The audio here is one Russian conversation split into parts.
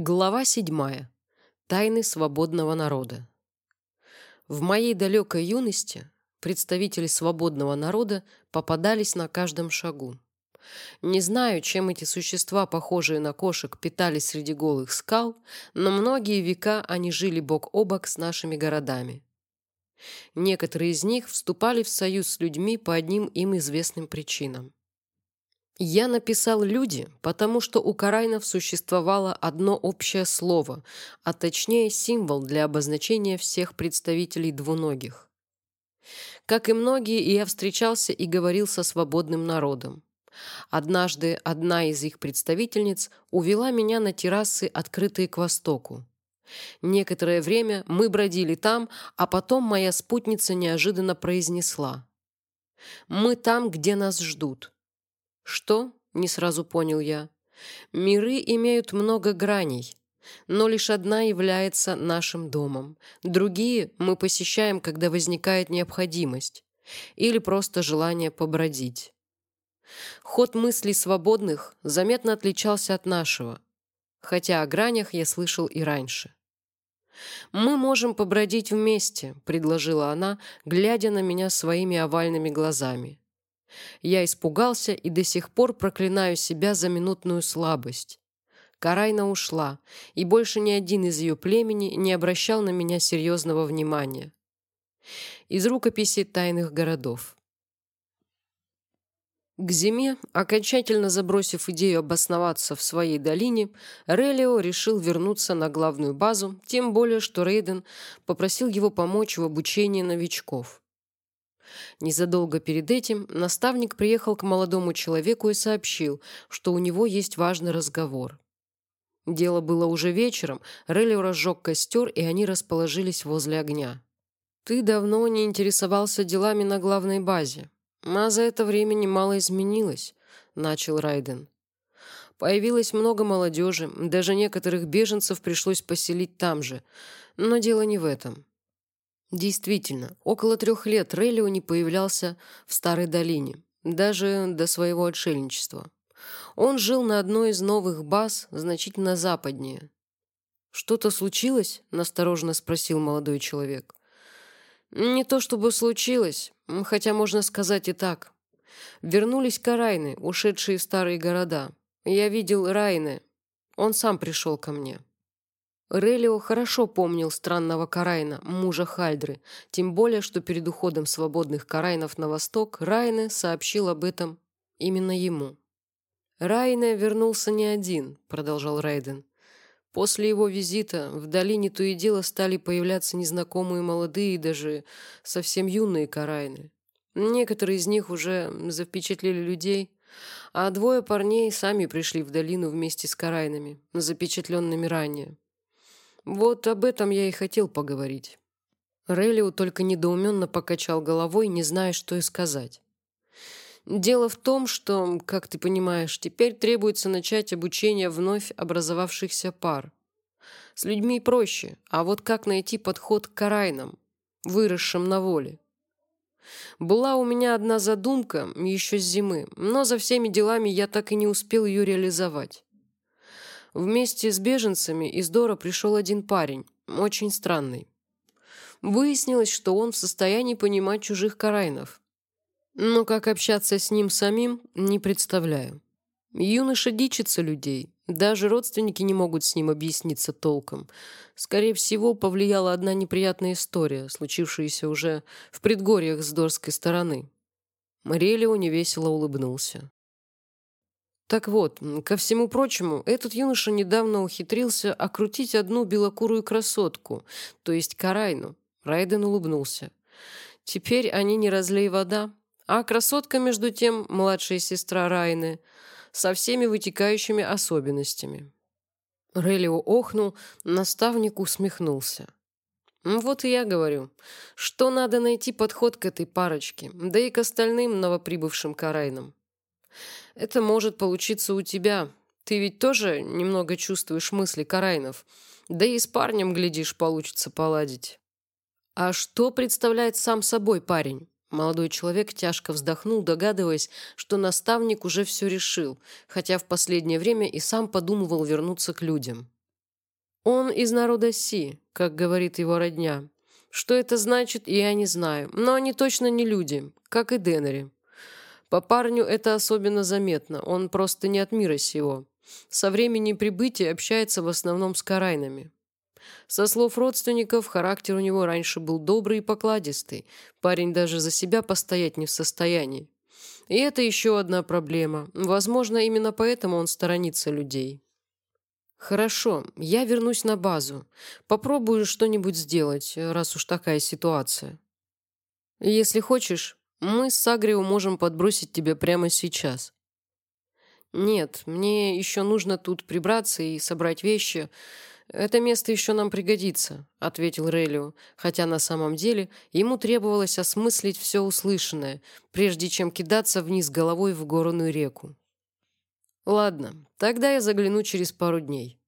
Глава седьмая. Тайны свободного народа. В моей далекой юности представители свободного народа попадались на каждом шагу. Не знаю, чем эти существа, похожие на кошек, питались среди голых скал, но многие века они жили бок о бок с нашими городами. Некоторые из них вступали в союз с людьми по одним им известным причинам. Я написал «люди», потому что у Карайнов существовало одно общее слово, а точнее символ для обозначения всех представителей двуногих. Как и многие, я встречался и говорил со свободным народом. Однажды одна из их представительниц увела меня на террасы, открытые к востоку. Некоторое время мы бродили там, а потом моя спутница неожиданно произнесла. «Мы там, где нас ждут». «Что?» — не сразу понял я. «Миры имеют много граней, но лишь одна является нашим домом. Другие мы посещаем, когда возникает необходимость или просто желание побродить». Ход мыслей свободных заметно отличался от нашего, хотя о гранях я слышал и раньше. «Мы можем побродить вместе», — предложила она, глядя на меня своими овальными глазами. Я испугался и до сих пор проклинаю себя за минутную слабость. Карайна ушла, и больше ни один из ее племени не обращал на меня серьезного внимания. Из рукописи тайных городов. К зиме, окончательно забросив идею обосноваться в своей долине, Релио решил вернуться на главную базу, тем более, что Рейден попросил его помочь в обучении новичков. Незадолго перед этим наставник приехал к молодому человеку и сообщил, что у него есть важный разговор. Дело было уже вечером, Релли разжег костер, и они расположились возле огня. «Ты давно не интересовался делами на главной базе, а за это время немало изменилось», — начал Райден. «Появилось много молодежи, даже некоторых беженцев пришлось поселить там же, но дело не в этом. Действительно, около трех лет Релио не появлялся в Старой долине, даже до своего отшельничества. Он жил на одной из новых баз, значительно западнее. «Что-то случилось?» – настороженно спросил молодой человек. «Не то чтобы случилось, хотя можно сказать и так. Вернулись Карайны, ушедшие в старые города. Я видел Райны. Он сам пришел ко мне». Релио хорошо помнил странного Карайна, мужа Хальдры, тем более, что перед уходом свободных Карайнов на восток Райне сообщил об этом именно ему. «Райне вернулся не один», — продолжал Райден. «После его визита в долине то и дело стали появляться незнакомые молодые и даже совсем юные Карайны. Некоторые из них уже запечатлели людей, а двое парней сами пришли в долину вместе с Карайнами, запечатленными ранее. Вот об этом я и хотел поговорить. Релиу только недоуменно покачал головой, не зная, что и сказать. Дело в том, что, как ты понимаешь, теперь требуется начать обучение вновь образовавшихся пар. С людьми проще, а вот как найти подход к карайнам, выросшим на воле? Была у меня одна задумка еще с зимы, но за всеми делами я так и не успел ее реализовать. Вместе с беженцами из Дора пришел один парень, очень странный. Выяснилось, что он в состоянии понимать чужих карайнов. Но как общаться с ним самим, не представляю. Юноша дичится людей. Даже родственники не могут с ним объясниться толком. Скорее всего, повлияла одна неприятная история, случившаяся уже в предгорьях с Дорской стороны. Морелио невесело улыбнулся. Так вот, ко всему прочему, этот юноша недавно ухитрился окрутить одну белокурую красотку, то есть Карайну. Райден улыбнулся. Теперь они не разлей вода, а красотка, между тем, младшая сестра Райны, со всеми вытекающими особенностями. Релио охнул, наставник усмехнулся. «Вот и я говорю, что надо найти подход к этой парочке, да и к остальным новоприбывшим Карайнам. Это может получиться у тебя. Ты ведь тоже немного чувствуешь мысли Карайнов. Да и с парнем, глядишь, получится поладить. А что представляет сам собой парень? Молодой человек тяжко вздохнул, догадываясь, что наставник уже все решил, хотя в последнее время и сам подумывал вернуться к людям. Он из народа Си, как говорит его родня. Что это значит, я не знаю, но они точно не люди, как и Деннери. По парню это особенно заметно, он просто не от мира сего. Со времени прибытия общается в основном с карайнами. Со слов родственников, характер у него раньше был добрый и покладистый. Парень даже за себя постоять не в состоянии. И это еще одна проблема. Возможно, именно поэтому он сторонится людей. «Хорошо, я вернусь на базу. Попробую что-нибудь сделать, раз уж такая ситуация. Если хочешь, мы с Сагрио можем подбросить тебя прямо сейчас». «Нет, мне еще нужно тут прибраться и собрать вещи. Это место еще нам пригодится», — ответил Релио, хотя на самом деле ему требовалось осмыслить все услышанное, прежде чем кидаться вниз головой в горную реку. Ладно, тогда я загляну через пару дней.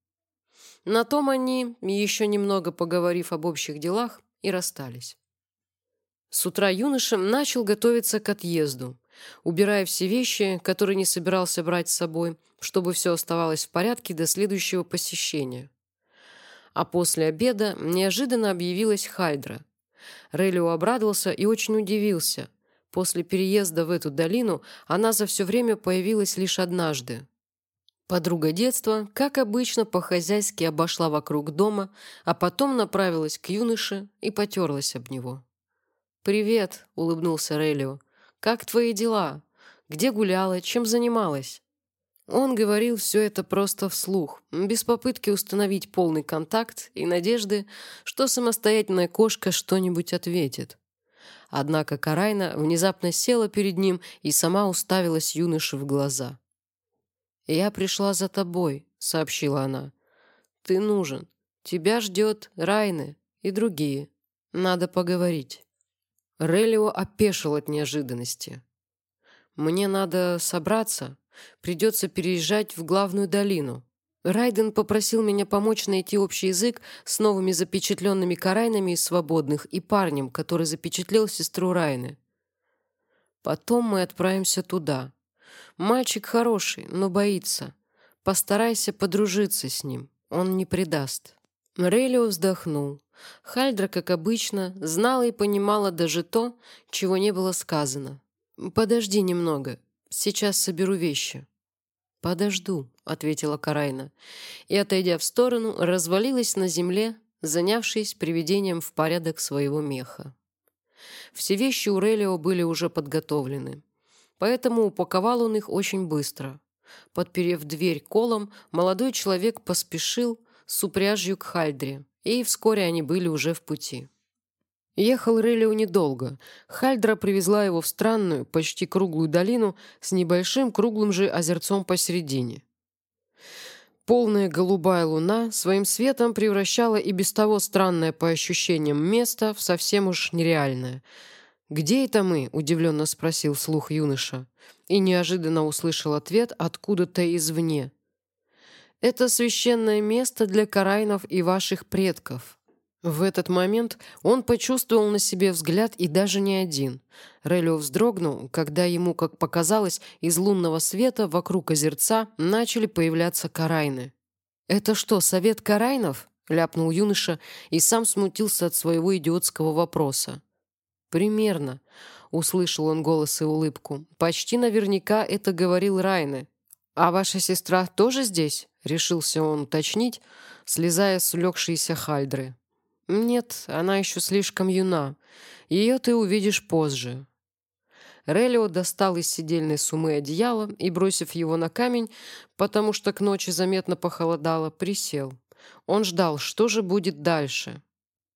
На том они, еще немного поговорив об общих делах, и расстались. С утра юноша начал готовиться к отъезду, убирая все вещи, которые не собирался брать с собой, чтобы все оставалось в порядке до следующего посещения. А после обеда неожиданно объявилась Хайдра. Релио обрадовался и очень удивился. После переезда в эту долину она за все время появилась лишь однажды. Подруга детства, как обычно, по-хозяйски обошла вокруг дома, а потом направилась к юноше и потерлась об него. «Привет», — улыбнулся Релио. «Как твои дела? Где гуляла? Чем занималась?» Он говорил все это просто вслух, без попытки установить полный контакт и надежды, что самостоятельная кошка что-нибудь ответит. Однако Карайна внезапно села перед ним и сама уставилась юноше в глаза. «Я пришла за тобой», — сообщила она. «Ты нужен. Тебя ждет Райны и другие. Надо поговорить». Релио опешил от неожиданности. «Мне надо собраться. Придется переезжать в главную долину. Райден попросил меня помочь найти общий язык с новыми запечатленными карайнами из свободных и парнем, который запечатлел сестру Райны. Потом мы отправимся туда. Мальчик хороший, но боится. Постарайся подружиться с ним. Он не предаст». Релио вздохнул. Хальдра, как обычно, знала и понимала даже то, чего не было сказано. «Подожди немного. Сейчас соберу вещи». «Подожду», — ответила Карайна. И, отойдя в сторону, развалилась на земле, занявшись приведением в порядок своего меха. Все вещи у Релио были уже подготовлены. Поэтому упаковал он их очень быстро. Подперев дверь колом, молодой человек поспешил с упряжью к Хальдре, и вскоре они были уже в пути. Ехал Релио недолго. Хальдра привезла его в странную, почти круглую долину с небольшим круглым же озерцом посередине. Полная голубая луна своим светом превращала и без того странное по ощущениям место в совсем уж нереальное – «Где это мы?» – удивленно спросил слух юноша. И неожиданно услышал ответ откуда-то извне. «Это священное место для карайнов и ваших предков». В этот момент он почувствовал на себе взгляд и даже не один. Релио вздрогнул, когда ему, как показалось, из лунного света вокруг озерца начали появляться карайны. «Это что, совет карайнов?» – ляпнул юноша и сам смутился от своего идиотского вопроса. «Примерно», — услышал он голос и улыбку. «Почти наверняка это говорил Райне. А ваша сестра тоже здесь?» — решился он уточнить, слезая с улегшейся хальдры. «Нет, она еще слишком юна. Ее ты увидишь позже». Релио достал из сидельной сумы одеяло и, бросив его на камень, потому что к ночи заметно похолодало, присел. Он ждал, что же будет дальше.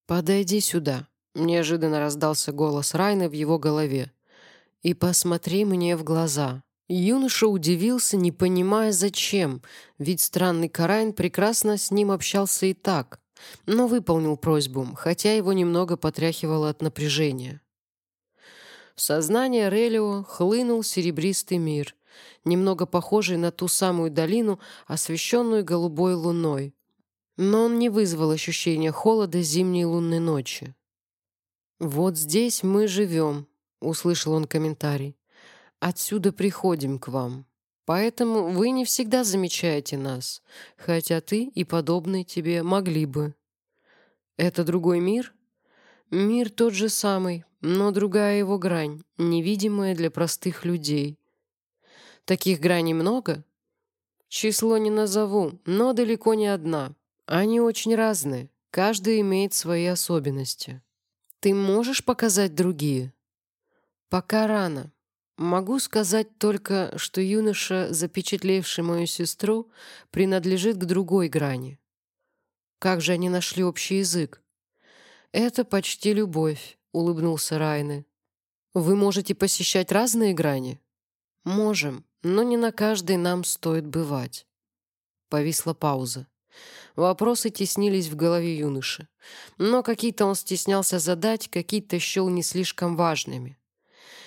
«Подойди сюда», Неожиданно раздался голос Райны в его голове. «И посмотри мне в глаза». Юноша удивился, не понимая зачем, ведь странный Карайн прекрасно с ним общался и так, но выполнил просьбу, хотя его немного потряхивало от напряжения. В сознание Релио хлынул серебристый мир, немного похожий на ту самую долину, освещенную голубой луной. Но он не вызвал ощущения холода зимней лунной ночи. «Вот здесь мы живем», — услышал он комментарий. «Отсюда приходим к вам». Поэтому вы не всегда замечаете нас, хотя ты и подобные тебе могли бы. Это другой мир? Мир тот же самый, но другая его грань, невидимая для простых людей. Таких граней много? Число не назову, но далеко не одна. Они очень разные, каждый имеет свои особенности. Ты можешь показать другие? Пока рано. Могу сказать только, что юноша, запечатлевший мою сестру, принадлежит к другой грани. Как же они нашли общий язык? Это почти любовь, улыбнулся Райны. Вы можете посещать разные грани? Можем, но не на каждой нам стоит бывать. Повисла пауза. Вопросы теснились в голове юноши. Но какие-то он стеснялся задать, какие-то счел не слишком важными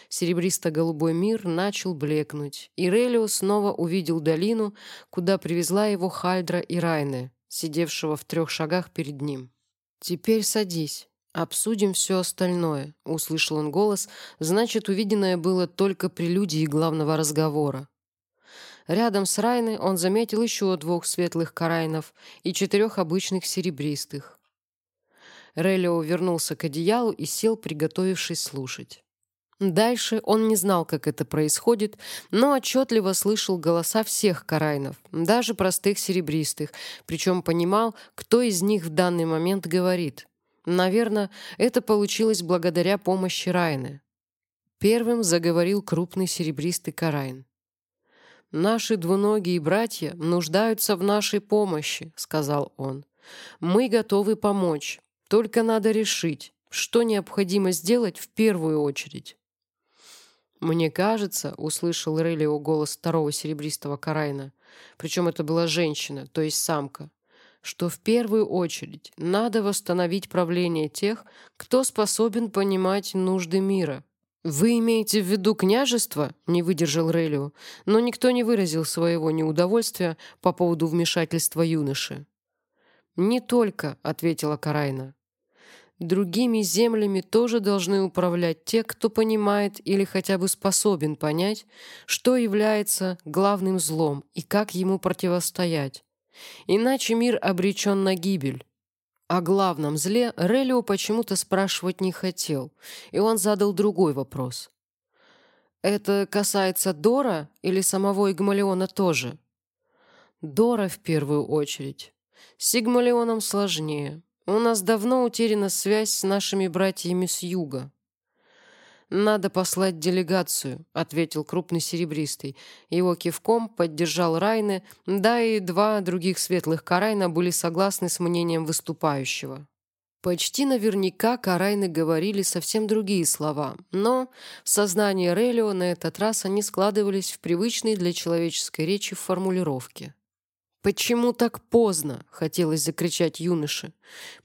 серебристо-голубой мир начал блекнуть, и Релио снова увидел долину, куда привезла его Хальдра и Райне, сидевшего в трех шагах перед ним. «Теперь садись, обсудим все остальное», — услышал он голос, значит, увиденное было только прелюдией главного разговора. Рядом с Райной он заметил еще двух светлых карайнов и четырех обычных серебристых. Релио вернулся к одеялу и сел, приготовившись слушать. Дальше он не знал, как это происходит, но отчетливо слышал голоса всех карайнов, даже простых серебристых, причем понимал, кто из них в данный момент говорит. Наверное, это получилось благодаря помощи Райны. Первым заговорил крупный серебристый карайн. «Наши двуногие братья нуждаются в нашей помощи», — сказал он. «Мы готовы помочь, только надо решить, что необходимо сделать в первую очередь». «Мне кажется», — услышал Релио голос второго серебристого Карайна, причем это была женщина, то есть самка, что в первую очередь надо восстановить правление тех, кто способен понимать нужды мира. «Вы имеете в виду княжество?» — не выдержал Релио, но никто не выразил своего неудовольствия по поводу вмешательства юноши. «Не только», — ответила Карайна. Другими землями тоже должны управлять те, кто понимает или хотя бы способен понять, что является главным злом и как ему противостоять. Иначе мир обречен на гибель. О главном зле Релио почему-то спрашивать не хотел, и он задал другой вопрос. «Это касается Дора или самого Игмалиона тоже?» «Дора в первую очередь. С Игмалионом сложнее». У нас давно утеряна связь с нашими братьями с юга. «Надо послать делегацию», — ответил крупный серебристый. Его кивком поддержал Райны, да и два других светлых Карайна были согласны с мнением выступающего. Почти наверняка Карайны говорили совсем другие слова, но в сознании Релио на этот раз они складывались в привычные для человеческой речи формулировки. «Почему так поздно?» — хотелось закричать юноше.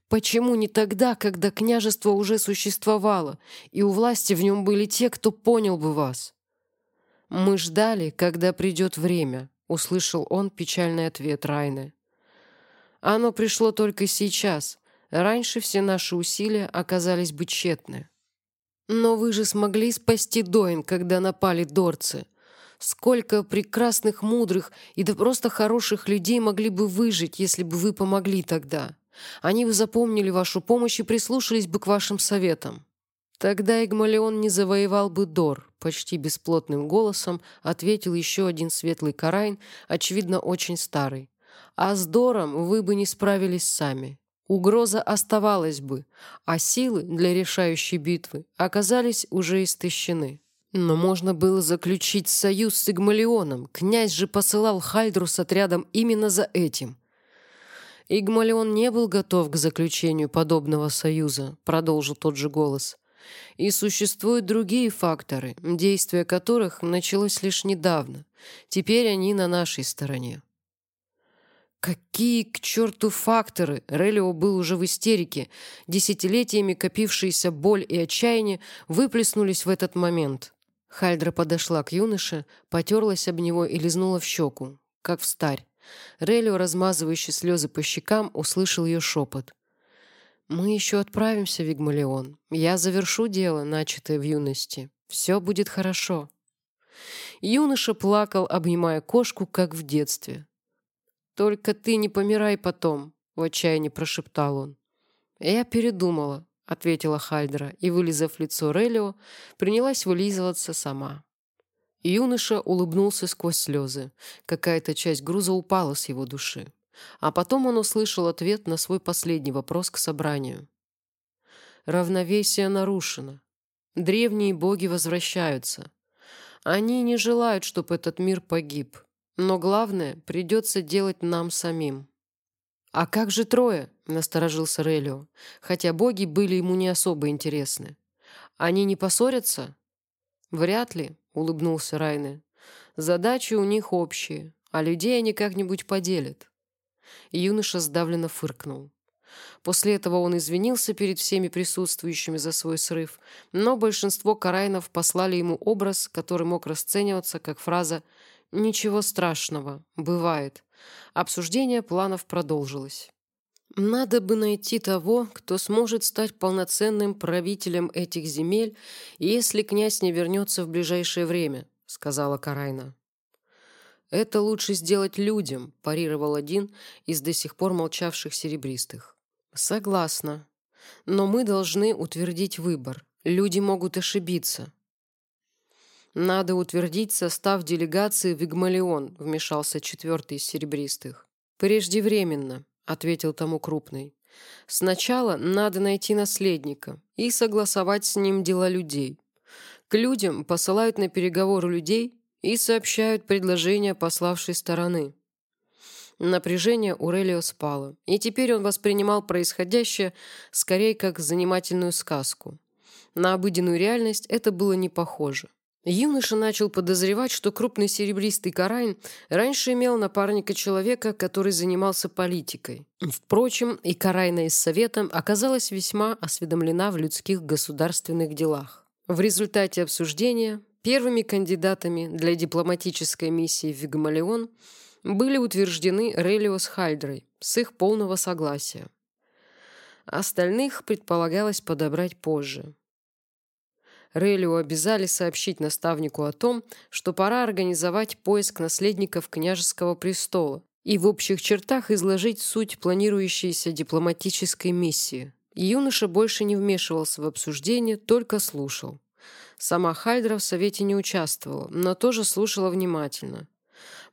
«Почему не тогда, когда княжество уже существовало, и у власти в нем были те, кто понял бы вас?» «Мы ждали, когда придет время», — услышал он печальный ответ Райны. «Оно пришло только сейчас. Раньше все наши усилия оказались бы тщетны». «Но вы же смогли спасти Доин, когда напали дорцы», Сколько прекрасных, мудрых и да просто хороших людей могли бы выжить, если бы вы помогли тогда. Они бы запомнили вашу помощь и прислушались бы к вашим советам. Тогда Игмалион не завоевал бы Дор, почти бесплотным голосом ответил еще один светлый Карайн, очевидно, очень старый. А с Дором вы бы не справились сами. Угроза оставалась бы, а силы для решающей битвы оказались уже истощены. Но можно было заключить союз с Игмалионом. Князь же посылал Хальдру с отрядом именно за этим. Игмалион не был готов к заключению подобного союза, продолжил тот же голос. И существуют другие факторы, действие которых началось лишь недавно. Теперь они на нашей стороне. Какие к черту факторы? Релио был уже в истерике. Десятилетиями копившиеся боль и отчаяние выплеснулись в этот момент. Хальдра подошла к юноше, потерлась об него и лизнула в щеку, как в старь. Релио, размазывающий слезы по щекам, услышал ее шепот. «Мы еще отправимся, Вигмалион. Я завершу дело, начатое в юности. Все будет хорошо». Юноша плакал, обнимая кошку, как в детстве. «Только ты не помирай потом», — в отчаянии прошептал он. «Я передумала», — ответила Хальдера, и, вылизав лицо Релио, принялась вылизываться сама. Юноша улыбнулся сквозь слезы. Какая-то часть груза упала с его души. А потом он услышал ответ на свой последний вопрос к собранию. Равновесие нарушено. Древние боги возвращаются. Они не желают, чтобы этот мир погиб. Но главное, придется делать нам самим. «А как же трое?» – насторожился Релио, хотя боги были ему не особо интересны. «Они не поссорятся?» «Вряд ли», – улыбнулся Райне. «Задачи у них общие, а людей они как-нибудь поделят». Юноша сдавленно фыркнул. После этого он извинился перед всеми присутствующими за свой срыв, но большинство карайнов послали ему образ, который мог расцениваться как фраза «Ничего страшного, бывает». Обсуждение планов продолжилось. «Надо бы найти того, кто сможет стать полноценным правителем этих земель, если князь не вернется в ближайшее время», — сказала Карайна. «Это лучше сделать людям», – парировал один из до сих пор молчавших серебристых. «Согласна. Но мы должны утвердить выбор. Люди могут ошибиться». «Надо утвердить состав делегации в Игмалион», – вмешался четвертый из серебристых. «Преждевременно», – ответил тому крупный. «Сначала надо найти наследника и согласовать с ним дела людей. К людям посылают на переговоры людей, и сообщают предложение пославшей стороны. Напряжение у Релио спало, и теперь он воспринимал происходящее скорее как занимательную сказку. На обыденную реальность это было не похоже. Юноша начал подозревать, что крупный серебристый Карайн раньше имел напарника человека, который занимался политикой. Впрочем, и Карайна из Совета оказалась весьма осведомлена в людских государственных делах. В результате обсуждения Первыми кандидатами для дипломатической миссии в Вигмалион были утверждены Релио с Хальдрой с их полного согласия. Остальных предполагалось подобрать позже. Релио обязали сообщить наставнику о том, что пора организовать поиск наследников княжеского престола и в общих чертах изложить суть планирующейся дипломатической миссии. Юноша больше не вмешивался в обсуждение, только слушал. Сама Хальдра в совете не участвовала, но тоже слушала внимательно.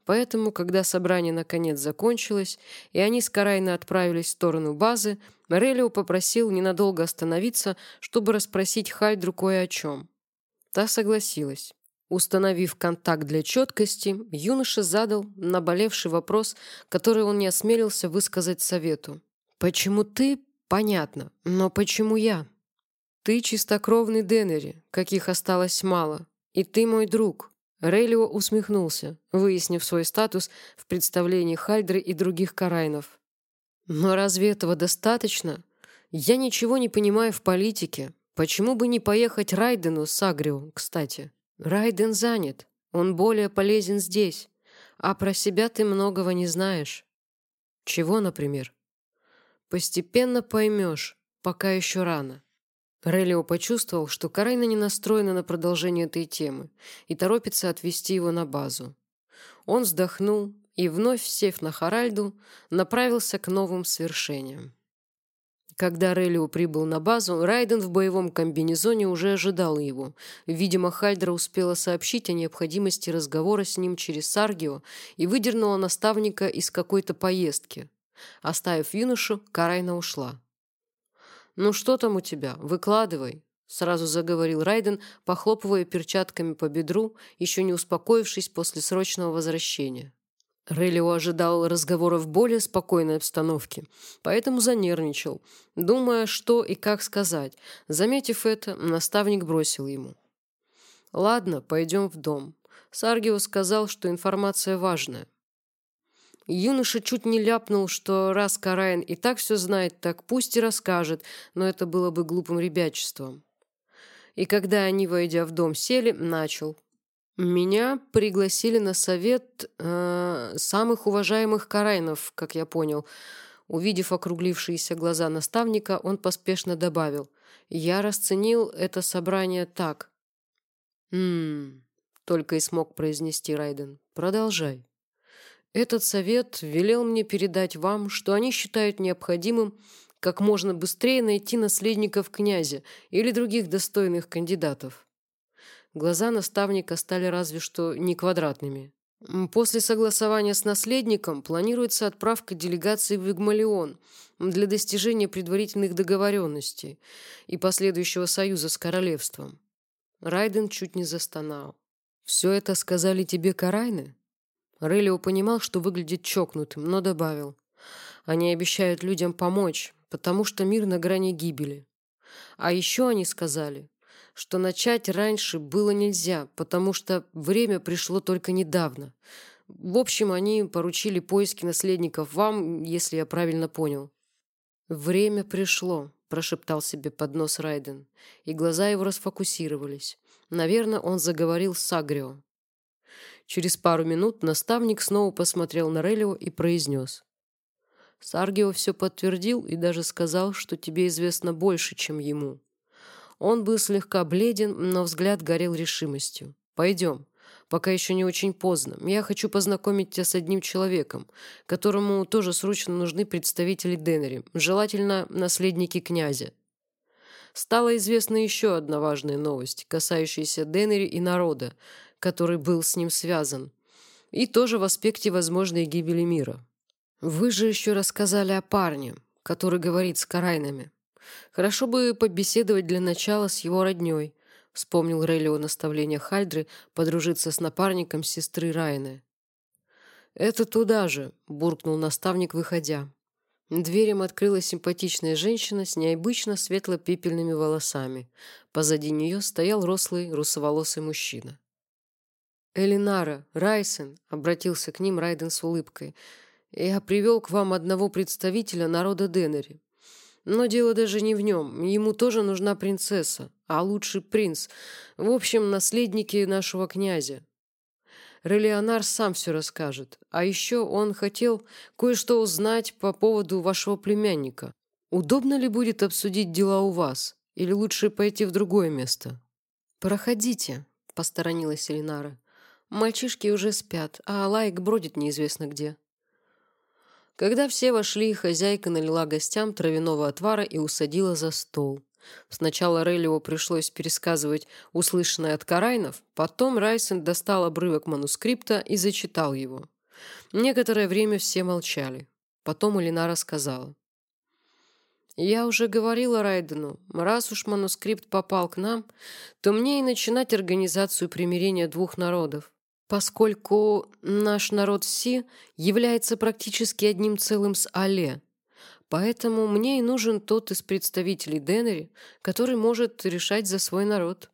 Поэтому, когда собрание наконец закончилось, и они с Карайной отправились в сторону базы, Морелио попросил ненадолго остановиться, чтобы расспросить Хальдру кое о чем. Та согласилась. Установив контакт для четкости, юноша задал наболевший вопрос, который он не осмелился высказать совету. «Почему ты? Понятно. Но почему я?» «Ты чистокровный Деннери, каких осталось мало. И ты мой друг». Рейлио усмехнулся, выяснив свой статус в представлении Хальдры и других карайнов. «Но разве этого достаточно? Я ничего не понимаю в политике. Почему бы не поехать Райдену с Агрио, кстати? Райден занят. Он более полезен здесь. А про себя ты многого не знаешь». «Чего, например?» «Постепенно поймешь, пока еще рано». Релио почувствовал, что Карайна не настроена на продолжение этой темы и торопится отвезти его на базу. Он вздохнул и, вновь сев на Харальду, направился к новым свершениям. Когда Релио прибыл на базу, Райден в боевом комбинезоне уже ожидал его. Видимо, Хальдра успела сообщить о необходимости разговора с ним через Саргио и выдернула наставника из какой-то поездки. Оставив юношу, Карайна ушла. «Ну что там у тебя? Выкладывай», — сразу заговорил Райден, похлопывая перчатками по бедру, еще не успокоившись после срочного возвращения. Релио ожидал разговора в более спокойной обстановке, поэтому занервничал, думая, что и как сказать. Заметив это, наставник бросил ему. «Ладно, пойдем в дом». Саргио сказал, что информация важная. Юноша чуть не ляпнул, что раз Караин и так все знает, так пусть и расскажет, но это было бы глупым ребячеством. И когда они, войдя в дом, сели, начал. «Меня пригласили на совет э, самых уважаемых Карайнов, как я понял». Увидев округлившиеся глаза наставника, он поспешно добавил. «Я расценил это собрание так». «Ммм, только и смог произнести Райден. «Продолжай». «Этот совет велел мне передать вам, что они считают необходимым как можно быстрее найти наследников князя или других достойных кандидатов». Глаза наставника стали разве что не квадратными. После согласования с наследником планируется отправка делегации в Игмалион для достижения предварительных договоренностей и последующего союза с королевством. Райден чуть не застонал. «Все это сказали тебе Карайны?» Релио понимал, что выглядит чокнутым, но добавил. «Они обещают людям помочь, потому что мир на грани гибели. А еще они сказали, что начать раньше было нельзя, потому что время пришло только недавно. В общем, они поручили поиски наследников вам, если я правильно понял. «Время пришло», – прошептал себе под нос Райден, и глаза его расфокусировались. Наверное, он заговорил с Агрио. Через пару минут наставник снова посмотрел на Релио и произнес. Саргио все подтвердил и даже сказал, что тебе известно больше, чем ему. Он был слегка бледен, но взгляд горел решимостью. «Пойдем, пока еще не очень поздно. Я хочу познакомить тебя с одним человеком, которому тоже срочно нужны представители Денери, желательно наследники князя». Стала известна еще одна важная новость, касающаяся Денери и народа, который был с ним связан, и тоже в аспекте возможной гибели мира. «Вы же еще рассказали о парне, который говорит с Карайнами», Хорошо бы побеседовать для начала с его роднёй. Вспомнил Релио наставление Хальдры подружиться с напарником сестры Райны. «Это туда же», — буркнул наставник, выходя. Дверем открылась симпатичная женщина с необычно светло-пепельными волосами. Позади нее стоял рослый русоволосый мужчина. «Элинара, Райсен», — обратился к ним Райден с улыбкой, — «я привел к вам одного представителя народа Денери. Но дело даже не в нем. Ему тоже нужна принцесса, а лучше принц. В общем, наследники нашего князя. Релеонар сам все расскажет. А еще он хотел кое-что узнать по поводу вашего племянника. Удобно ли будет обсудить дела у вас? Или лучше пойти в другое место? «Проходите», — посторонилась Элинара. «Мальчишки уже спят, а Лайк бродит неизвестно где». Когда все вошли, хозяйка налила гостям травяного отвара и усадила за стол. Сначала Релио пришлось пересказывать услышанное от Карайнов, потом Райсен достал обрывок манускрипта и зачитал его. Некоторое время все молчали. Потом Элина рассказала. «Я уже говорила Райдену, раз уж манускрипт попал к нам, то мне и начинать организацию примирения двух народов поскольку наш народ Си является практически одним целым с Але. Поэтому мне и нужен тот из представителей Денери, который может решать за свой народ.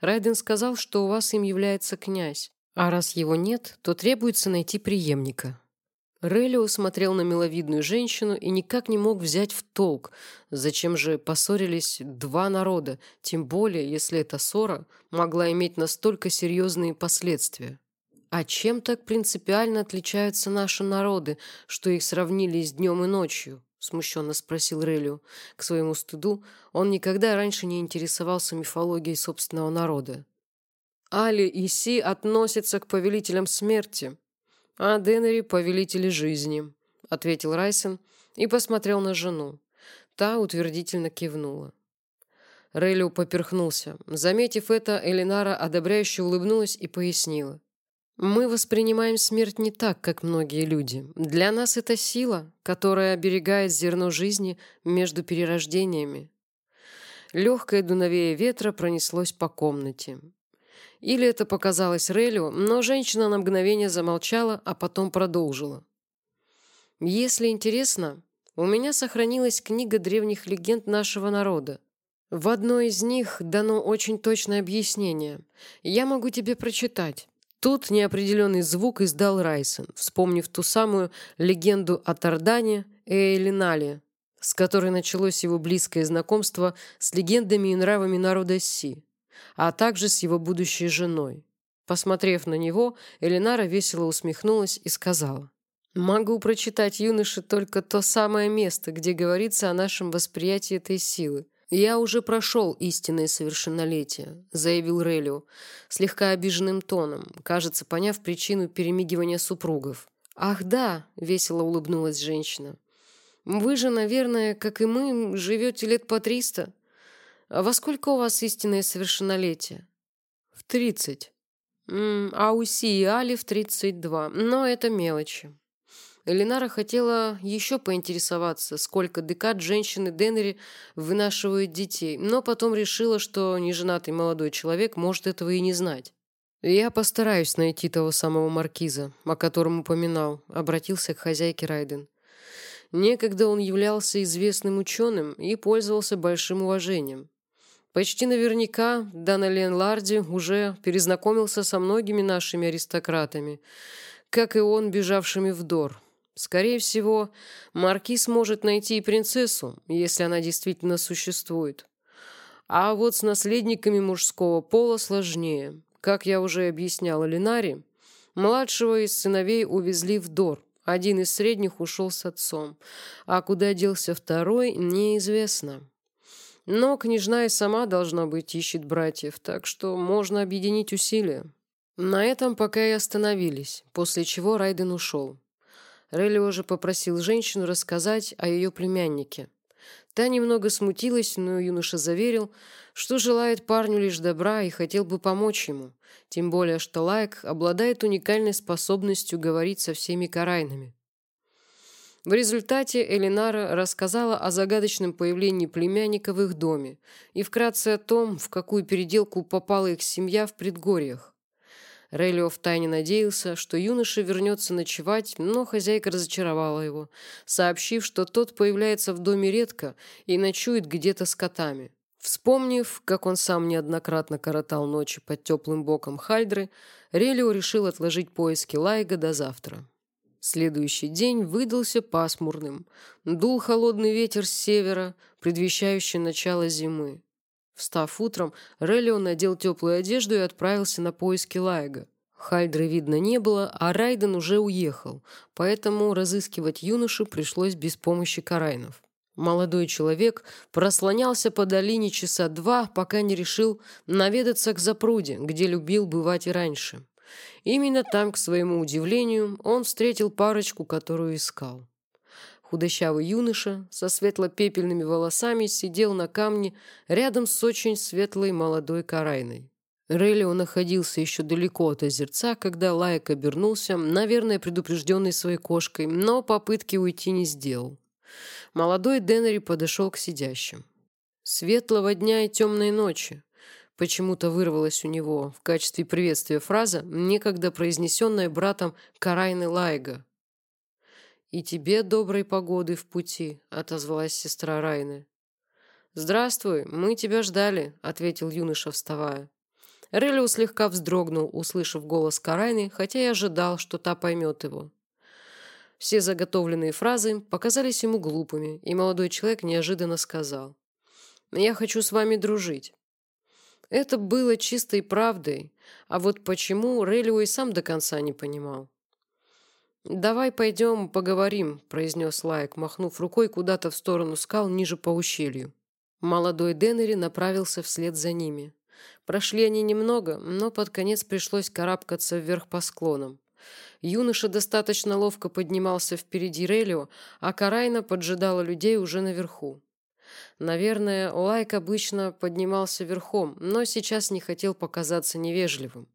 Райден сказал, что у вас им является князь, а раз его нет, то требуется найти преемника». Релио смотрел на миловидную женщину и никак не мог взять в толк, зачем же поссорились два народа, тем более, если эта ссора могла иметь настолько серьезные последствия. А чем так принципиально отличаются наши народы, что их сравнили с днем и ночью? Смущенно спросил Релио. К своему стыду он никогда раньше не интересовался мифологией собственного народа. Али и Си относятся к повелителям смерти, а Денери – повелители жизни, ответил Райсен и посмотрел на жену. Та утвердительно кивнула. Релио поперхнулся. Заметив это, Элинара одобряюще улыбнулась и пояснила. Мы воспринимаем смерть не так, как многие люди. Для нас это сила, которая оберегает зерно жизни между перерождениями. Легкое дуновение ветра пронеслось по комнате. Или это показалось Релю, но женщина на мгновение замолчала, а потом продолжила. «Если интересно, у меня сохранилась книга древних легенд нашего народа. В одной из них дано очень точное объяснение. Я могу тебе прочитать. Тут неопределенный звук издал Райсон, вспомнив ту самую легенду о Тардане и Элинале, с которой началось его близкое знакомство с легендами и нравами народа Си, а также с его будущей женой. Посмотрев на него, Элинара весело усмехнулась и сказала, «Могу прочитать юноше только то самое место, где говорится о нашем восприятии этой силы. «Я уже прошел истинное совершеннолетие», — заявил Релио, слегка обиженным тоном, кажется, поняв причину перемигивания супругов. «Ах да», — весело улыбнулась женщина. «Вы же, наверное, как и мы, живете лет по триста. А во сколько у вас истинное совершеннолетие?» «В тридцать». «А у Си и Али в тридцать два. Но это мелочи». Элинара хотела еще поинтересоваться, сколько декад женщины Деннери вынашивают детей, но потом решила, что неженатый молодой человек может этого и не знать. «Я постараюсь найти того самого маркиза, о котором упоминал», — обратился к хозяйке Райден. Некогда он являлся известным ученым и пользовался большим уважением. Почти наверняка Данален Ларди уже перезнакомился со многими нашими аристократами, как и он, бежавшими в Дор. Скорее всего, маркиз может найти и принцессу, если она действительно существует. А вот с наследниками мужского пола сложнее. Как я уже объясняла Ленаре, младшего из сыновей увезли в Дор. Один из средних ушел с отцом, а куда делся второй, неизвестно. Но княжна и сама, должна быть, ищет братьев, так что можно объединить усилия. На этом пока и остановились, после чего Райден ушел. Релли уже попросил женщину рассказать о ее племяннике. Та немного смутилась, но юноша заверил, что желает парню лишь добра и хотел бы помочь ему, тем более что Лайк обладает уникальной способностью говорить со всеми карайнами. В результате Элинара рассказала о загадочном появлении племянника в их доме и вкратце о том, в какую переделку попала их семья в предгорьях. Рейлио втайне надеялся, что юноша вернется ночевать, но хозяйка разочаровала его, сообщив, что тот появляется в доме редко и ночует где-то с котами. Вспомнив, как он сам неоднократно коротал ночи под теплым боком Хальдры, Релио решил отложить поиски Лайга до завтра. Следующий день выдался пасмурным. Дул холодный ветер с севера, предвещающий начало зимы. Встав утром, Релион надел теплую одежду и отправился на поиски Лайга. Хальдры видно не было, а Райден уже уехал, поэтому разыскивать юношу пришлось без помощи Карайнов. Молодой человек прослонялся по долине часа два, пока не решил наведаться к запруде, где любил бывать и раньше. Именно там, к своему удивлению, он встретил парочку, которую искал. Худощавый юноша со светло-пепельными волосами сидел на камне рядом с очень светлой молодой карайной. Релио находился еще далеко от озерца, когда Лайк обернулся, наверное, предупрежденный своей кошкой, но попытки уйти не сделал. Молодой Деннери подошел к сидящим. «Светлого дня и темной ночи», Почему-то вырвалась у него в качестве приветствия фраза, некогда произнесенная братом Карайны Лайга. «И тебе доброй погоды в пути», — отозвалась сестра Райны. «Здравствуй, мы тебя ждали», — ответил юноша, вставая. Релио слегка вздрогнул, услышав голос Карайны, хотя и ожидал, что та поймет его. Все заготовленные фразы показались ему глупыми, и молодой человек неожиданно сказал. «Я хочу с вами дружить». Это было чистой правдой, а вот почему Релио и сам до конца не понимал. «Давай пойдем поговорим», — произнес Лайк, махнув рукой куда-то в сторону скал ниже по ущелью. Молодой Деннери направился вслед за ними. Прошли они немного, но под конец пришлось карабкаться вверх по склонам. Юноша достаточно ловко поднимался впереди Релио, а Карайна поджидала людей уже наверху. Наверное, Лайк обычно поднимался верхом, но сейчас не хотел показаться невежливым.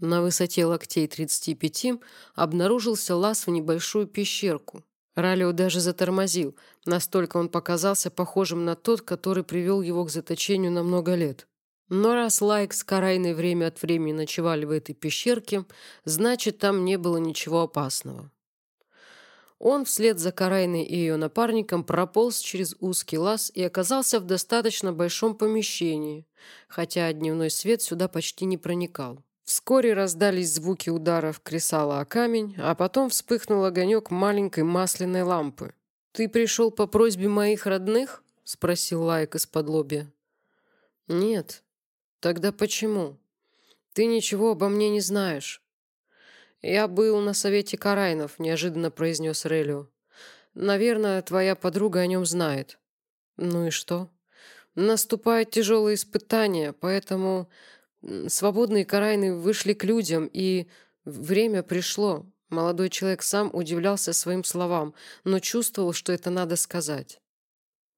На высоте локтей 35 обнаружился лаз в небольшую пещерку. Ралио даже затормозил, настолько он показался похожим на тот, который привел его к заточению на много лет. Но раз Лайк с Карайной время от времени ночевали в этой пещерке, значит, там не было ничего опасного. Он вслед за Карайной и ее напарником прополз через узкий лаз и оказался в достаточно большом помещении, хотя дневной свет сюда почти не проникал. Вскоре раздались звуки ударов кресала о камень, а потом вспыхнул огонек маленькой масляной лампы. «Ты пришел по просьбе моих родных?» — спросил Лайк из-под лобья. «Нет». «Тогда почему?» «Ты ничего обо мне не знаешь». «Я был на совете Карайнов», — неожиданно произнес Релио. «Наверное, твоя подруга о нем знает». «Ну и что?» Наступают тяжелые испытания, поэтому свободные карайны вышли к людям, и время пришло. Молодой человек сам удивлялся своим словам, но чувствовал, что это надо сказать.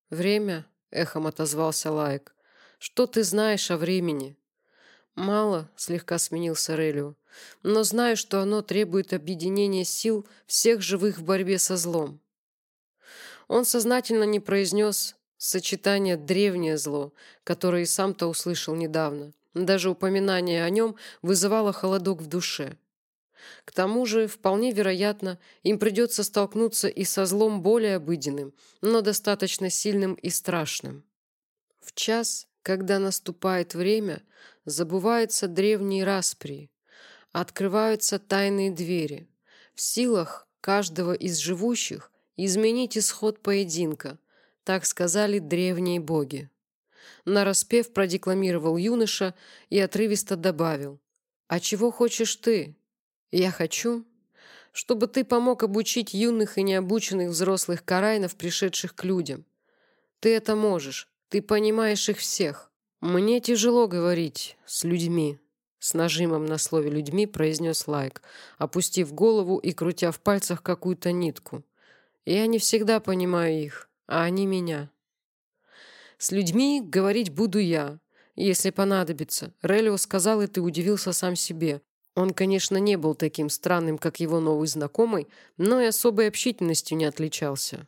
«Время?» — эхом отозвался Лайк. «Что ты знаешь о времени?» «Мало», — слегка сменился Релио, «но знаю, что оно требует объединения сил всех живых в борьбе со злом». Он сознательно не произнес сочетание «древнее зло», которое и сам-то услышал недавно. Даже упоминание о нем вызывало холодок в душе. К тому же, вполне вероятно, им придется столкнуться и со злом более обыденным, но достаточно сильным и страшным. В час, когда наступает время, забываются древние распри, открываются тайные двери. В силах каждого из живущих изменить исход поединка, так сказали древние боги. Нараспев продекламировал юноша и отрывисто добавил. «А чего хочешь ты?» Я хочу, чтобы ты помог обучить юных и необученных взрослых карайнов, пришедших к людям. Ты это можешь, ты понимаешь их всех. Мне тяжело говорить с людьми, с нажимом на слове «людьми» произнес Лайк, опустив голову и крутя в пальцах какую-то нитку. Я не всегда понимаю их, а они меня. С людьми говорить буду я, если понадобится. Релио сказал, и ты удивился сам себе. Он, конечно, не был таким странным, как его новый знакомый, но и особой общительностью не отличался.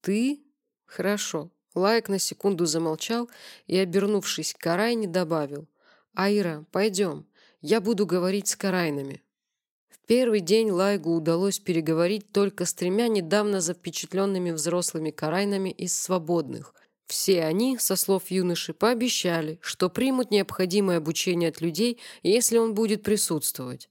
«Ты? Хорошо». Лайк на секунду замолчал и, обернувшись к Карайне, добавил. «Айра, пойдем. Я буду говорить с Карайнами». В первый день Лайгу удалось переговорить только с тремя недавно запечатленными взрослыми Карайнами из свободных – все они, со слов юноши, пообещали, что примут необходимое обучение от людей, если он будет присутствовать.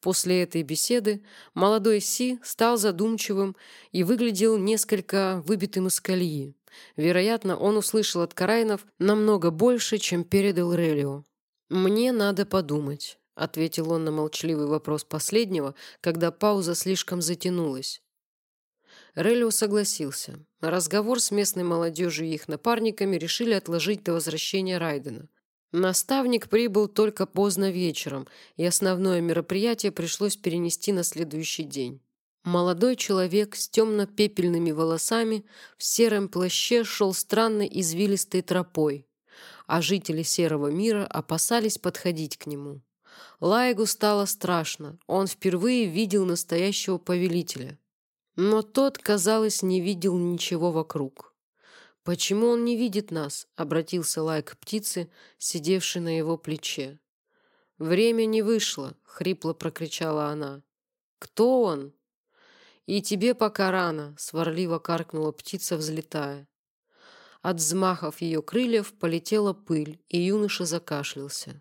После этой беседы молодой Си стал задумчивым и выглядел несколько выбитым из колеи. Вероятно, он услышал от Карайнов намного больше, чем передал Релио. «Мне надо подумать», — ответил он на молчаливый вопрос последнего, когда пауза слишком затянулась. Релио согласился. Разговор с местной молодежью и их напарниками решили отложить до возвращения Райдена. Наставник прибыл только поздно вечером, и основное мероприятие пришлось перенести на следующий день. Молодой человек с темно-пепельными волосами в сером плаще шел странной извилистой тропой, а жители серого мира опасались подходить к нему. Лайгу стало страшно, он впервые видел настоящего повелителя – но тот, казалось, не видел ничего вокруг. «Почему он не видит нас?» — обратился Лайк к птице, сидевшей на его плече. «Время не вышло», — хрипло прокричала она. «Кто он?» «И тебе пока рано», — сварливо каркнула птица, взлетая. От взмахов ее крыльев полетела пыль, и юноша закашлялся.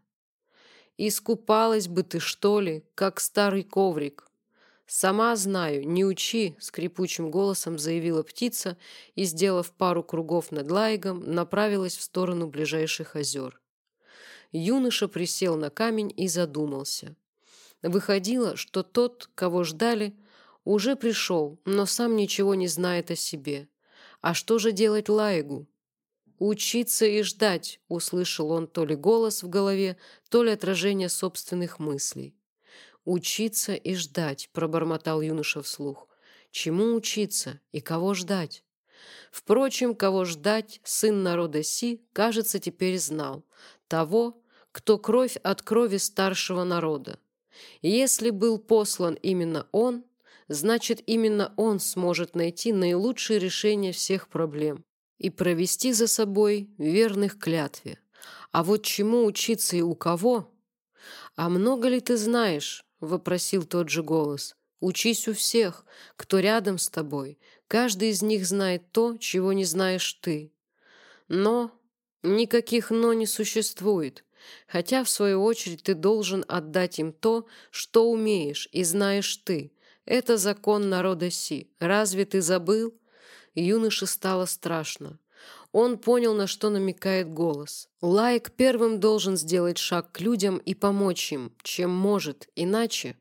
«Искупалась бы ты, что ли, как старый коврик?» «Сама знаю, не учи», — скрипучим голосом заявила птица и, сделав пару кругов над лайгом, направилась в сторону ближайших озер. Юноша присел на камень и задумался. Выходило, что тот, кого ждали, уже пришел, но сам ничего не знает о себе. А что же делать Лайгу? «Учиться и ждать», — услышал он то ли голос в голове, то ли отражение собственных мыслей. «Учиться и ждать», — пробормотал юноша вслух. «Чему учиться и кого ждать?» Впрочем, кого ждать, сын народа Си, кажется, теперь знал. Того, кто кровь от крови старшего народа. Если был послан именно он, значит, именно он сможет найти наилучшее решение всех проблем и провести за собой верных клятве. А вот чему учиться и у кого? А много ли ты знаешь? — вопросил тот же голос. «Учись у всех, кто рядом с тобой. Каждый из них знает то, чего не знаешь ты. Но никаких «но» не существует, хотя, в свою очередь, ты должен отдать им то, что умеешь и знаешь ты. Это закон народа Си. Разве ты забыл?» Юноше стало страшно. Он понял, на что намекает голос. Лайк первым должен сделать шаг к людям и помочь им, чем может, иначе...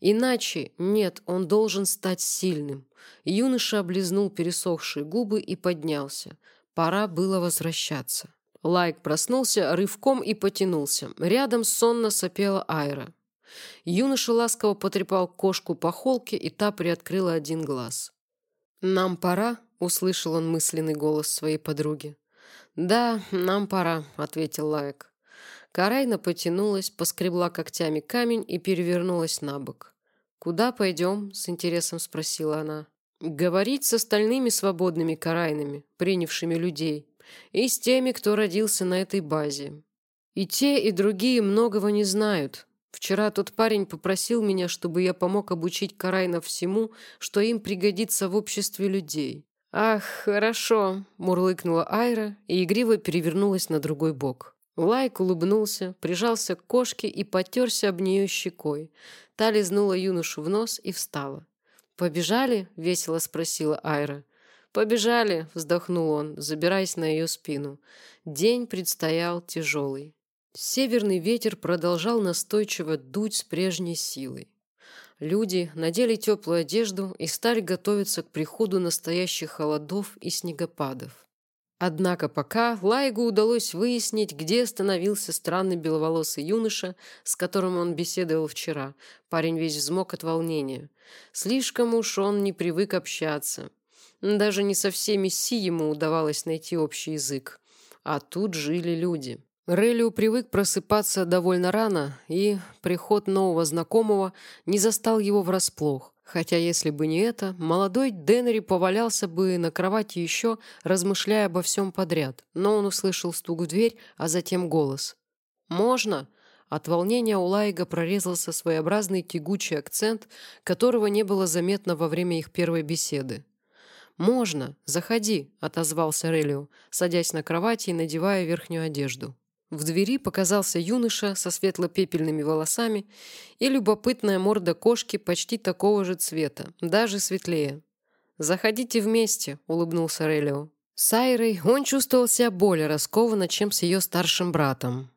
Иначе, нет, он должен стать сильным. Юноша облизнул пересохшие губы и поднялся. Пора было возвращаться. Лайк проснулся рывком и потянулся. Рядом сонно сопела Айра. Юноша ласково потрепал кошку по холке, и та приоткрыла один глаз. «Нам пора?» — услышал он мысленный голос своей подруги. «Да, нам пора», — ответил Лайк. Карайна потянулась, поскребла когтями камень и перевернулась на бок. «Куда пойдем?» — с интересом спросила она. «Говорить с остальными свободными карайнами, принявшими людей, и с теми, кто родился на этой базе. И те, и другие многого не знают. Вчера тот парень попросил меня, чтобы я помог обучить карайнов всему, что им пригодится в обществе людей. «Ах, хорошо», — мурлыкнула Айра и игриво перевернулась на другой бок. Лайк улыбнулся, прижался к кошке и потерся об нее щекой. Та лизнула юношу в нос и встала. «Побежали?» — весело спросила Айра. «Побежали!» — вздохнул он, забираясь на ее спину. День предстоял тяжелый. Северный ветер продолжал настойчиво дуть с прежней силой. Люди надели теплую одежду и стали готовиться к приходу настоящих холодов и снегопадов. Однако пока Лайгу удалось выяснить, где остановился странный беловолосый юноша, с которым он беседовал вчера. Парень весь взмок от волнения. Слишком уж он не привык общаться. Даже не со всеми Си ему удавалось найти общий язык. А тут жили люди. Релиу привык просыпаться довольно рано, и приход нового знакомого не застал его врасплох. Хотя, если бы не это, молодой Деннери повалялся бы на кровати еще, размышляя обо всем подряд. Но он услышал стук в дверь, а затем голос. «Можно?» От волнения у Лайга прорезался своеобразный тягучий акцент, которого не было заметно во время их первой беседы. «Можно, заходи», — отозвался Релио, садясь на кровати и надевая верхнюю одежду. В двери показался юноша со светло-пепельными волосами и любопытная морда кошки почти такого же цвета, даже светлее. «Заходите вместе», — улыбнулся Релио. С Айрой он чувствовал себя более раскованно, чем с ее старшим братом.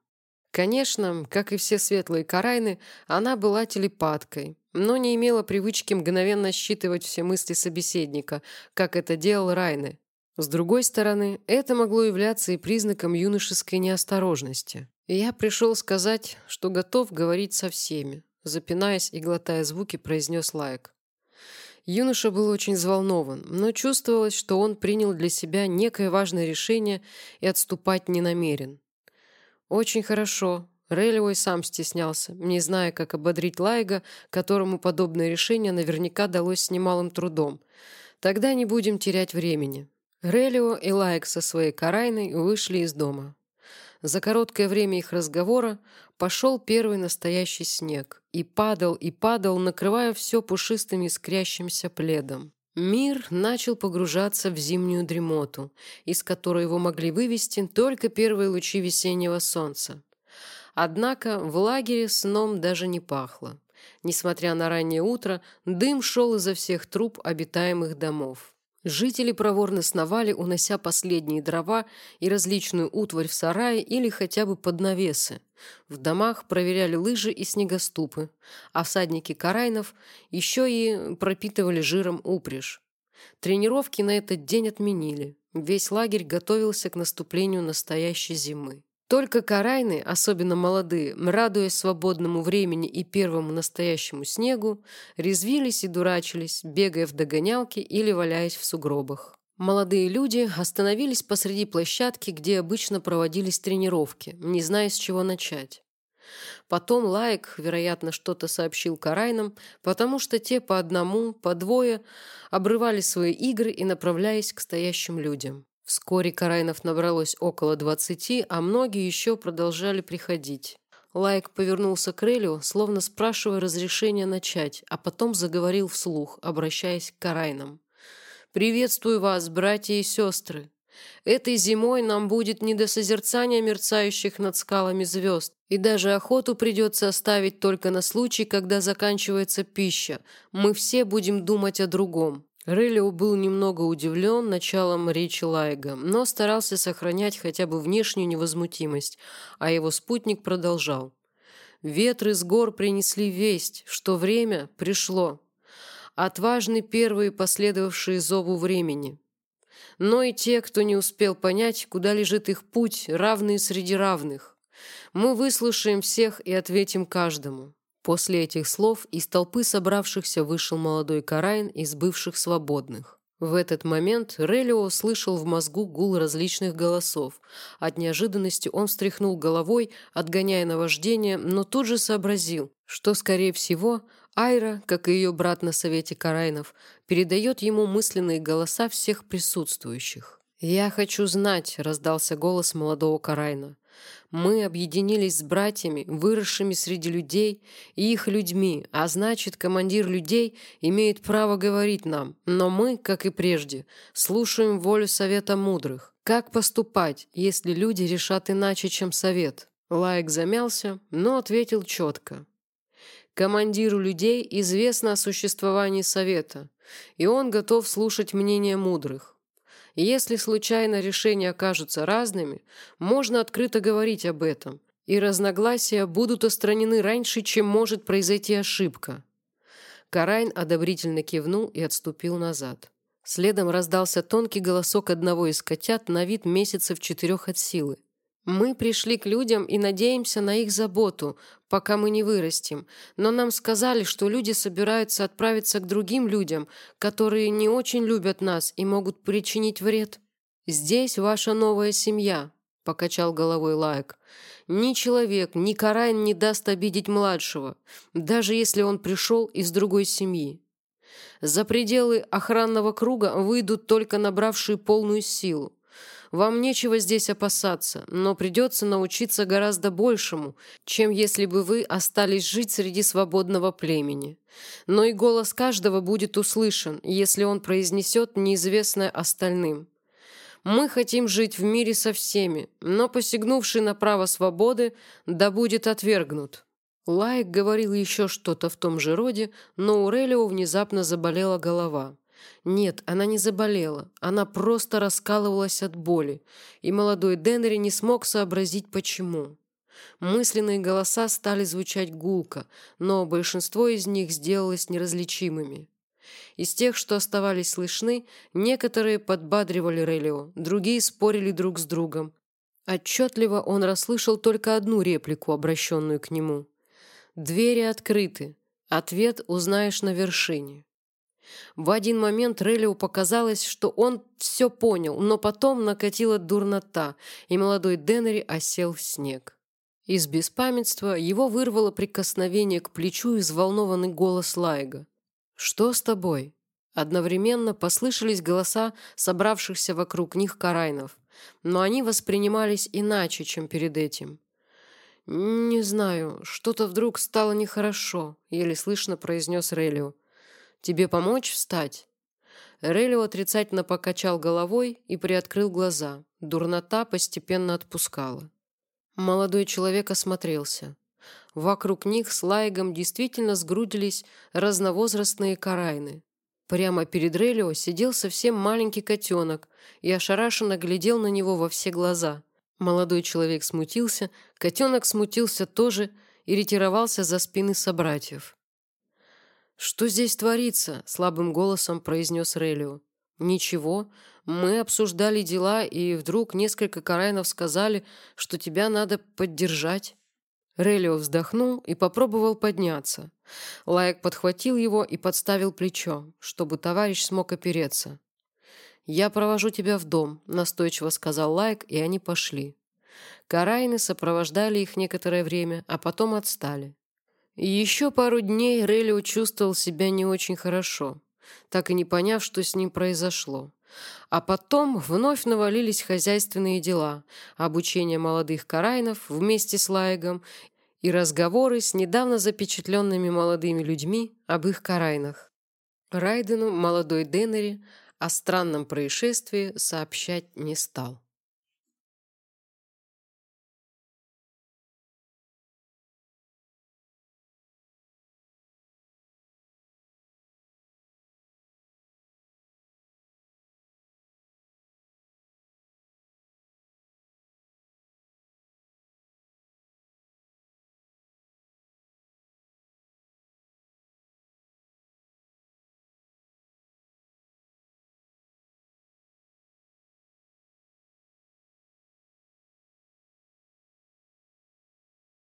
Конечно, как и все светлые карайны, она была телепаткой, но не имела привычки мгновенно считывать все мысли собеседника, как это делал Райны. С другой стороны, это могло являться и признаком юношеской неосторожности. И я пришел сказать, что готов говорить со всеми, запинаясь и глотая звуки, произнес Лайк. Юноша был очень взволнован, но чувствовалось, что он принял для себя некое важное решение и отступать не намерен. «Очень хорошо». Релевой сам стеснялся, не зная, как ободрить Лайга, которому подобное решение наверняка далось с немалым трудом. «Тогда не будем терять времени. Релио и Лайк со своей карайной вышли из дома. За короткое время их разговора пошел первый настоящий снег и падал и падал, накрывая все пушистым искрящимся пледом. Мир начал погружаться в зимнюю дремоту, из которой его могли вывести только первые лучи весеннего солнца. Однако в лагере сном даже не пахло. Несмотря на раннее утро, дым шел изо всех труб обитаемых домов. Жители проворно сновали, унося последние дрова и различную утварь в сарае или хотя бы под навесы. В домах проверяли лыжи и снегоступы, а всадники карайнов еще и пропитывали жиром упряжь. Тренировки на этот день отменили. Весь лагерь готовился к наступлению настоящей зимы. Только карайны, особенно молодые, радуясь свободному времени и первому настоящему снегу, резвились и дурачились, бегая в догонялки или валяясь в сугробах. Молодые люди остановились посреди площадки, где обычно проводились тренировки, не зная, с чего начать. Потом Лайк, вероятно, что-то сообщил Карайнам, потому что те по одному, по двое обрывали свои игры и направлялись к стоящим людям. Вскоре Карайнов набралось около двадцати, а многие еще продолжали приходить. Лайк повернулся к Релю, словно спрашивая разрешения начать, а потом заговорил вслух, обращаясь к Карайнам. «Приветствую вас, братья и сестры. Этой зимой нам будет не до созерцания мерцающих над скалами звезд, и даже охоту придется оставить только на случай, когда заканчивается пища. Мы все будем думать о другом. Релио был немного удивлен началом речи Лайга, но старался сохранять хотя бы внешнюю невозмутимость, а его спутник продолжал. «Ветры с гор принесли весть, что время пришло. Отважны первые последовавшие зову времени. но и те, кто не успел понять, куда лежит их путь, равные среди равных. Мы выслушаем всех и ответим каждому. После этих слов из толпы собравшихся вышел молодой Карайн из бывших свободных. В этот момент Релио слышал в мозгу гул различных голосов. От неожиданности он встряхнул головой, отгоняя наваждение, но тут же сообразил, что, скорее всего, Айра, как и ее брат на совете Карайнов, передает ему мысленные голоса всех присутствующих. «Я хочу знать», — раздался голос молодого Карайна. Мы объединились с братьями, выросшими среди людей и их людьми, а значит, командир людей имеет право говорить нам, но мы, как и прежде, слушаем волю совета мудрых. Как поступать, если люди решат иначе, чем совет? Лайк замялся, но ответил четко. Командиру людей известно о существовании совета, и он готов слушать мнение мудрых. Если случайно решения окажутся разными, можно открыто говорить об этом, и разногласия будут устранены раньше, чем может произойти ошибка. Карайн одобрительно кивнул и отступил назад. Следом раздался тонкий голосок одного из котят на вид месяцев четырех от силы. Мы пришли к людям и надеемся на их заботу, пока мы не вырастем. Но нам сказали, что люди собираются отправиться к другим людям, которые не очень любят нас и могут причинить вред. Здесь ваша новая семья, покачал головой Лайк. Ни человек, ни Карайн не даст обидеть младшего, даже если он пришел из другой семьи. За пределы охранного круга выйдут только набравшие полную силу. Вам нечего здесь опасаться, но придется научиться гораздо большему, чем если бы вы остались жить среди свободного племени. Но и голос каждого будет услышан, если он произнесет неизвестное остальным. Мы хотим жить в мире со всеми, но посягнувший на право свободы да будет отвергнут». Лайк говорил еще что-то в том же роде, но у Релио внезапно заболела голова. Нет, она не заболела, она просто раскалывалась от боли, и молодой Деннери не смог сообразить, почему. Мысленные голоса стали звучать гулко, но большинство из них сделалось неразличимыми. Из тех, что оставались слышны, некоторые подбадривали Релио, другие спорили друг с другом. Отчетливо он расслышал только одну реплику, обращенную к нему. «Двери открыты. Ответ узнаешь на вершине». В один момент Релиу показалось, что он все понял, но потом накатила дурнота, и молодой Деннери осел в снег. Из беспамятства его вырвало прикосновение к плечу и взволнованный голос Лайга. «Что с тобой?» Одновременно послышались голоса собравшихся вокруг них карайнов, но они воспринимались иначе, чем перед этим. «Не знаю, что-то вдруг стало нехорошо», — еле слышно произнес Релио. Тебе помочь встать?» Релио отрицательно покачал головой и приоткрыл глаза. Дурнота постепенно отпускала. Молодой человек осмотрелся. Вокруг них с Лайгом действительно сгрудились разновозрастные карайны. Прямо перед Релио сидел совсем маленький котенок и ошарашенно глядел на него во все глаза. Молодой человек смутился, котенок смутился тоже и ретировался за спины собратьев. «Что здесь творится?» – слабым голосом произнес Релио. «Ничего. Мы обсуждали дела, и вдруг несколько карайнов сказали, что тебя надо поддержать». Релио вздохнул и попробовал подняться. Лайк подхватил его и подставил плечо, чтобы товарищ смог опереться. «Я провожу тебя в дом», – настойчиво сказал Лайк, и они пошли. Карайны сопровождали их некоторое время, а потом отстали. Еще пару дней Релио чувствовал себя не очень хорошо, так и не поняв, что с ним произошло. А потом вновь навалились хозяйственные дела, обучение молодых карайнов вместе с Лайгом и разговоры с недавно запечатленными молодыми людьми об их карайнах. Райдену молодой Деннери о странном происшествии сообщать не стал.